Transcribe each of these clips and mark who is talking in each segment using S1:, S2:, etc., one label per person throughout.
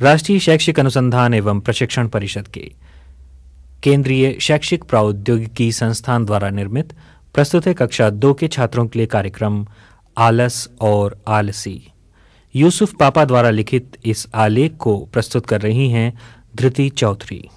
S1: राष्ट्रीय शैक्षिक अनुसंधान एवं प्रशिक्षण परिषद के केंद्रीय शैक्षिक प्रौद्योगिकी संस्थान द्वारा निर्मित प्रस्तुत है कक्षा दो के छात्रों के लिए कार्यक्रम आलस और आलसी। यूसुफ पापा द्वारा लिखित इस आलेख को प्रस्तुत कर रही हैं धृति चौधरी।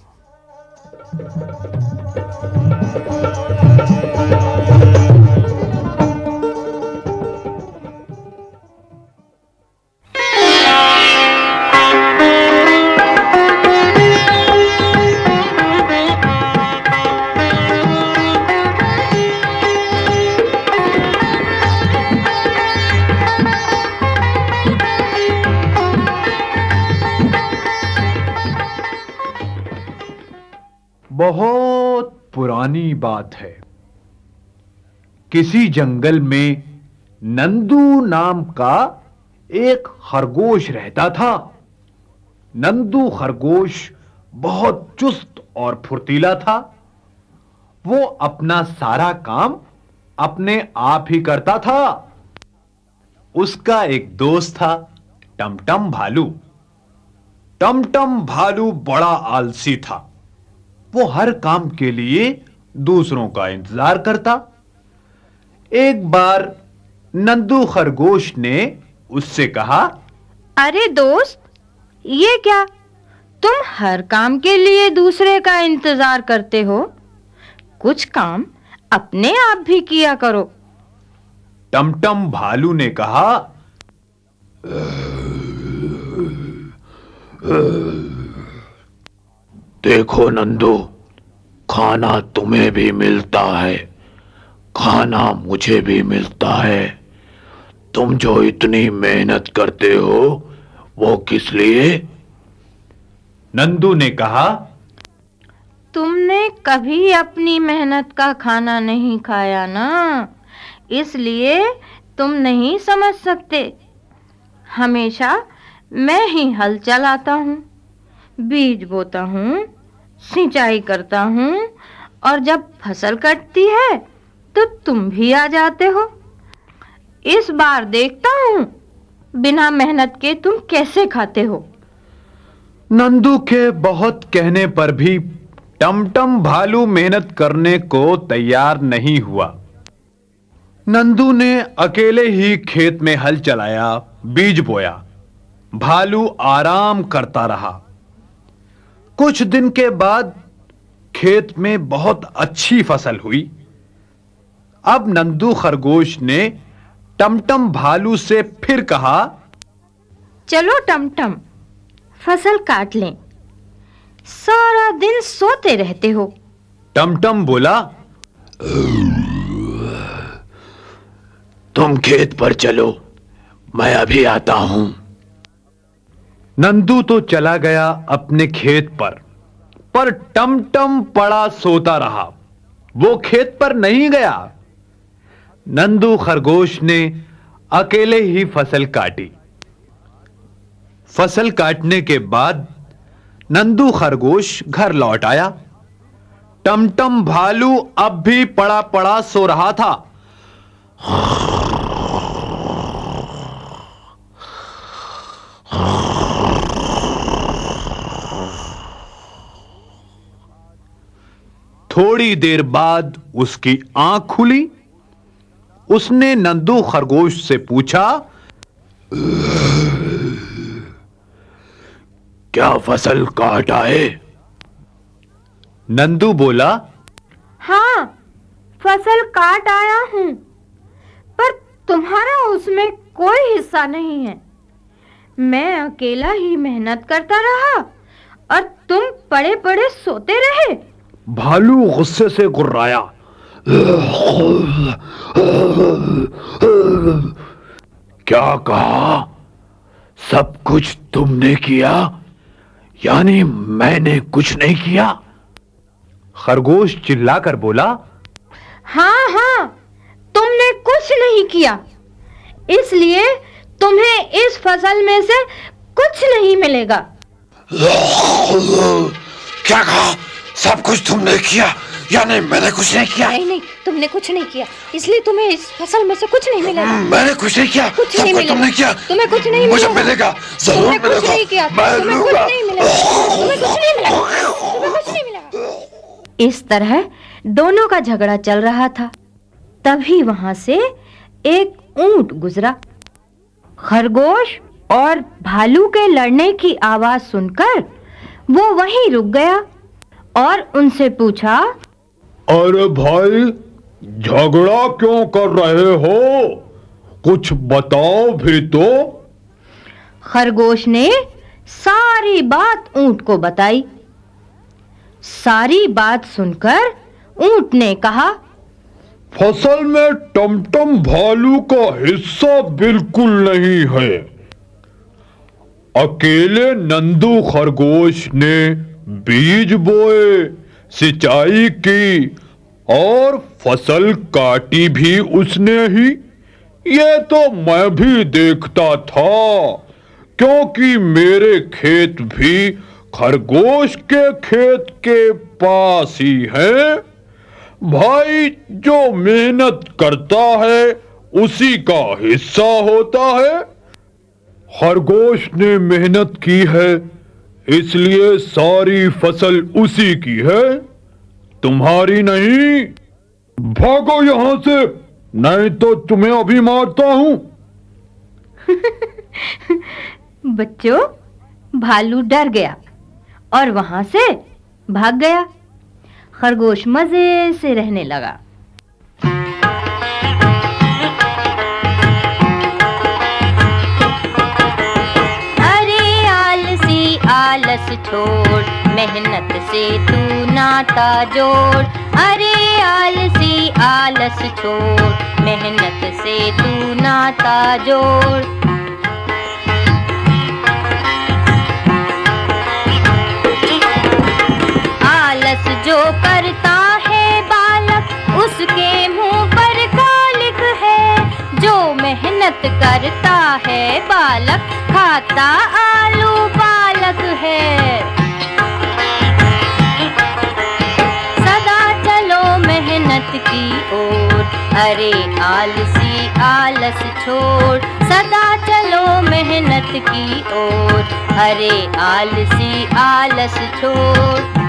S2: बात है। किसी जंगल में नंदू नाम का एक खरगोश रहता था। नंदू खरगोश बहुत चुस्त और फुर्तीला था। वो अपना सारा काम अपने आप ही करता था। उसका एक दोस्त था, टमटम भालू। टमटम भालू बड़ा आलसी था। वो हर काम के लिए दूसरों का इंतज़ार करता। एक बार नंदू खरगोश ने उससे कहा
S3: अरे दोस्त ये क्या? तुम हर काम के लिए दूसरे का इंतज़ार करते हो। कुछ काम अपने आप भी किया करो।
S2: टमटम भालू ने कहा
S4: देखो नंदू खाना तुम्हें भी मिलता है। खाना मुझे भी मिलता है। तुम जो इतनी मेहनत करते हो वो किस लिए?
S2: नंदू ने कहा
S3: तुमने कभी अपनी मेहनत का खाना नहीं खाया ना? इसलिए तुम नहीं समझ सकते। हमेशा मैं ही हल चलाता हूँ बीज बोता हूँ सिंचाई करता हूँ और जब फ़सल कटती है तो तुम भी आ जाते हो। इस बार देखता हूँ बिना मेहनत के तुम कैसे खाते हो।
S2: नंदू के बहुत कहने पर भी टमटम भालू मेहनत करने को तैयार नहीं हुआ। नंदू ने अकेले ही खेत में हल चलाया, बीज बोया। भालू आराम करता रहा। कुछ दिन के बाद खेत में बहुत अच्छी फ़सल हुई। अब नंदू खरगोश ने टमटम भालू से फिर कहा
S3: चलो टमटम फ़सल काट लें। सारा दिन सोते रहते हो।
S2: टमटम बोला
S4: तुम खेत पर चलो मैं अभी आता हूँ।
S2: नंदू तो चला गया अपने खेत पर पर टमटम पड़ा सोता रहा। वो खेत पर नहीं गया। नंदू खरगोश ने अकेले ही फ़सल काटी। फ़सल काटने के बाद नंदू खरगोश घर लौट आया। टमटम भालू अब भी पड़ा पड़ा सो रहा था। थोड़ी देर बाद उसकी आँख खुली। उसने नंदू खरगोश से पूछा,
S4: क्या फ़सल काट आए?
S2: नंदू बोला
S3: हाँ फ़सल काट आया हूँ, पर तुम्हारा उसमें कोई हिस्सा नहीं है। मैं अकेला ही मेहनत करता रहा और तुम पड़े पड़े सोते रहे।
S2: भालू गुस्से से गुर्राया।
S4: क्या कहा? सब कुछ तुमने किया? यानी मैंने कुछ नहीं किया?
S2: खरगोश चिल्लाकर बोला
S3: हाँ हाँ तुमने कुछ नहीं किया। इसलिए तुम्हें इस फ़सल में से कुछ नहीं मिलेगा।
S4: क्या कहा? सब कुछ तुमने किया या नहीं मैंने कुछ नहीं किया।
S3: नहीं नहीं तुमने कुछ नहीं किया। इसलिए तुम्हें इस फ़सल में से कुछ नहीं मिलेगा
S4: मैंने कुछ नहीं किया
S3: कुछ
S4: सब
S3: नहीं मिलेगा
S4: तुमने किया।
S3: तुम्हें कुछ नहीं
S4: मुझे
S3: मिलेगा
S4: ज़रूर
S3: तुमने कुछ
S4: मिलेगा।
S3: नहीं किया। तुम्हें कुछ नहीं मिलेगा तुम्हें कुछ नहीं मिलेगा तुम्हें कुछ नहीं मिलेगा इस तरह दोनों का झगड़ा चल रहा था। तभी वहाँ से एक ऊँट गुजरा। खरगोश और भालू के लड़ने की आवाज़ सुनकर वो वहीं रुक गया। और उनसे पूछा
S2: अरे भाई झगड़ा क्यों कर रहे हो? कुछ बताओ भी तो।
S3: खरगोश ने सारी बात ऊँट को बताई। सारी बात सुनकर ऊँट ने कहा
S2: फ़सल में टमटम भालू का हिस्सा बिल्कुल नहीं है। अकेले नंदू खरगोश ने बीज बोए, सिंचाई की, और फ़सल काटी भी उसने ही। ये तो मैं भी देखता था, क्योंकि मेरे खेत भी खरगोश के खेत के पास ही है। भाई, जो मेहनत करता है, उसी का हिस्सा होता है। खरगोश ने मेहनत की है इसलिए सारी फ़सल उसी की है। तुम्हारी नहीं। भागो यहाँ से, नहीं तो तुम्हें अभी मारता हूँ।
S3: बच्चों, भालू डर गया और वहाँ से भाग गया। खरगोश मज़े से रहने लगा। छोड़, मेहनत से तू नाता जोड़। अरे आलसी आलस छोड़, मेहनत से तू नाता जोड़। आलस जो करता है बालक, उसके मुँह पर कालिक है। जो मेहनत करता है बालक, खाता आलू है। सदा चलो मेहनत की ओर। अरे आलसी आलस छोड़। सदा चलो मेहनत की ओर। अरे आलसी आलस छोड़।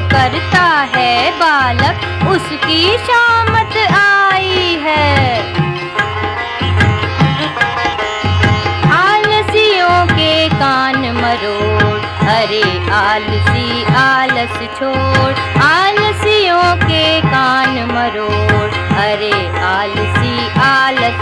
S3: करता है बालक, उसकी शामत आई है। आलसियों के कान मरोड़ अरे आलसी, आलस छोड़। आलसियों के कान मरोड़ अरे आलसी, आलस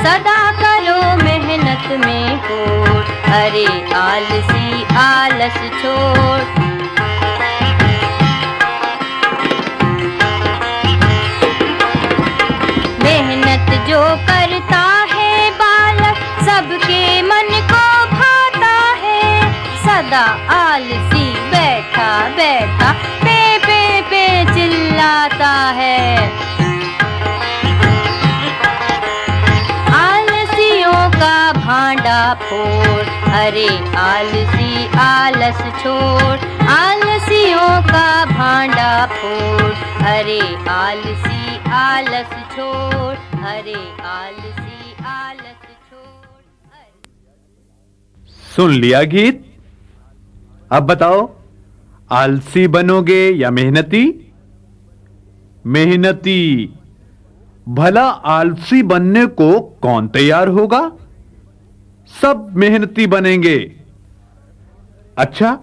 S3: सदा करो मेहनत में होड़। अरे आलसी आलस छोड़। मेहनत जो करता है बालक, सबके मन को भाता है। सदा आलसी, आलस छोड़, आलसियों का भांडा फोड़। अरे आलसी, आलस छोड़, अरे आलसी, आलस छोड़
S2: सुन लिया गीत? अब बताओ, आलसी बनोगे या मेहनती? मेहनती, भला आलसी बनने को कौन तैयार होगा? सब मेहनती बनेंगे। अच्छा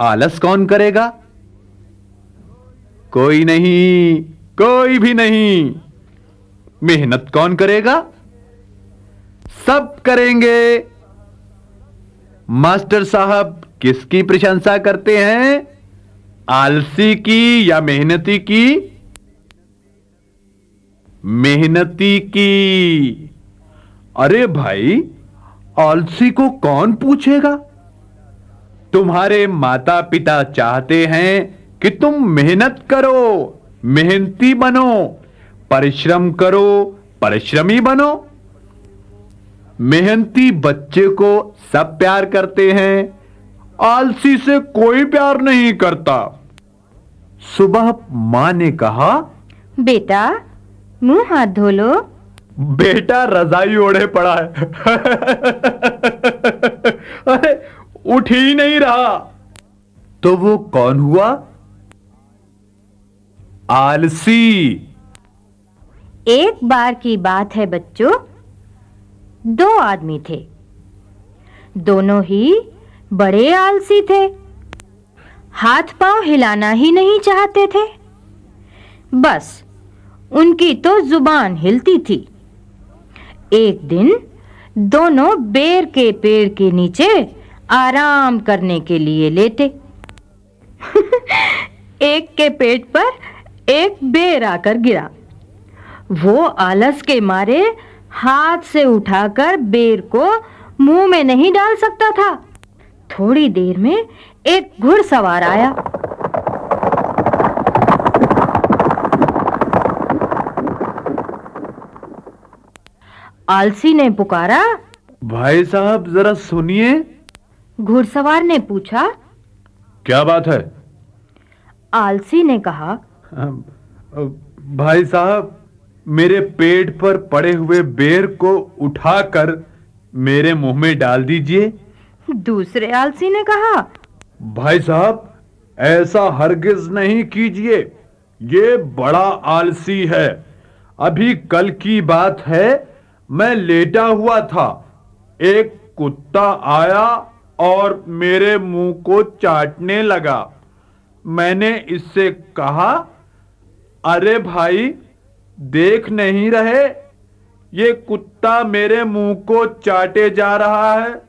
S2: आलस कौन करेगा? कोई नहीं, कोई भी नहीं। मेहनत कौन करेगा? सब करेंगे। मास्टर साहब, किसकी प्रशंसा करते हैं? आलसी की या मेहनती की? मेहनती की। अरे भाई आलसी को कौन पूछेगा? तुम्हारे माता पिता चाहते हैं कि तुम मेहनत करो, मेहनती बनो, परिश्रम करो, परिश्रमी बनो। मेहनती बच्चे को सब प्यार करते हैं, आलसी से कोई प्यार नहीं करता। सुबह माँ ने कहा,
S5: बेटा, मुँह हाथ धो लो।
S2: बेटा रजाई ओढ़े पड़ा है। अरे, उठ ही नहीं रहा। तो वो कौन हुआ? आलसी।
S5: एक बार की बात है बच्चों। दो आदमी थे। दोनों ही बड़े आलसी थे। हाथ पाँव हिलाना ही नहीं चाहते थे। बस, उनकी तो ज़ुबान हिलती थी। एक दिन दोनों बेर के पेड़ के नीचे आराम करने के लिए लेटे। एक के पेट पर एक बेर आकर गिरा। वो आलस के मारे हाथ से उठाकर बेर को मुँह में नहीं डाल सकता था। थोड़ी देर में एक घुड़सवार आया। आलसी ने पुकारा
S2: भाई साहब जरा सुनिए।
S5: घुड़सवार ने पूछा
S2: क्या बात है?
S5: आलसी ने कहा
S2: भाई साहब मेरे पेट पर पड़े हुए बेर को उठाकर मेरे मुँह में डाल दीजिए।
S5: दूसरे आलसी ने कहा
S2: भाई साहब ऐसा हरगिज नहीं कीजिए। ये बड़ा आलसी है। अभी कल की बात है मैं लेटा हुआ था। एक कुत्ता आया और मेरे मुँह को चाटने लगा। मैंने इससे कहा, अरे भाई, देख नहीं रहे? ये कुत्ता मेरे मुँह को चाटे जा रहा है।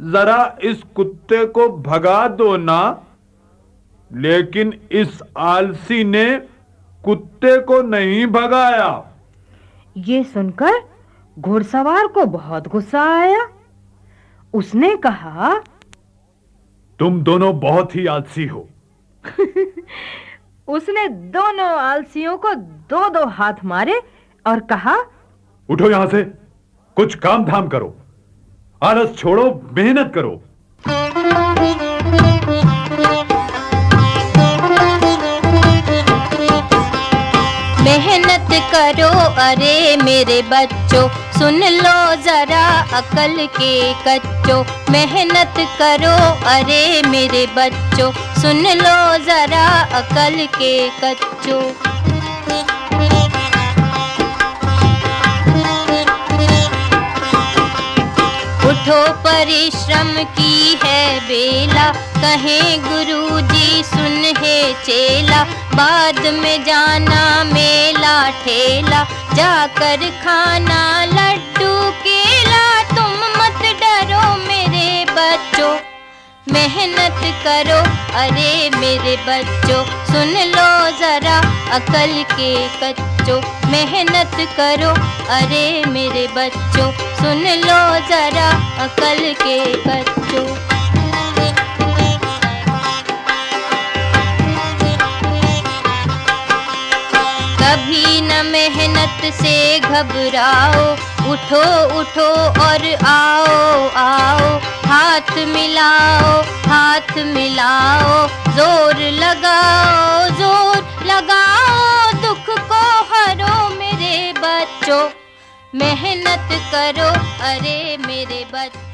S2: जरा इस कुत्ते को भगा दो ना। लेकिन इस आलसी ने कुत्ते को नहीं भगाया।
S5: ये सुनकर घुड़सवार को बहुत गुस्सा आया। उसने कहा
S2: तुम दोनों बहुत ही आलसी हो।
S5: उसने दोनों आलसियों को दो दो हाथ मारे और कहा
S2: उठो यहाँ से कुछ काम धाम करो। आलस छोड़ो मेहनत करो।
S3: मेहनत करो अरे मेरे बच्चों सुन लो जरा अकल के कच्चो। मेहनत करो, अरे मेरे बच्चों। सुन लो जरा अकल के कच्चो। उठो परिश्रम की है बेला, कहे गुरु जी सुन है चेला। बाद में जाना मेला ठेला, जाकर खाना लड्डू केला। तुम मत डरो मेरे बच्चों, मेहनत करो, अरे मेरे बच्चों, सुन लो जरा अकल के कच्चो, मेहनत करो, अरे मेरे बच्चों, सुन लो जरा अकल के कच्चो। कभी न मेहनत से घबराओ, उठो उठो और आओ आओ। हाथ मिलाओ हाथ मिलाओ, ज़ोर लगाओ ज़ोर लगाओ। दुख को हरो मेरे बच्चों, मेहनत करो, अरे मेरे बच्चों।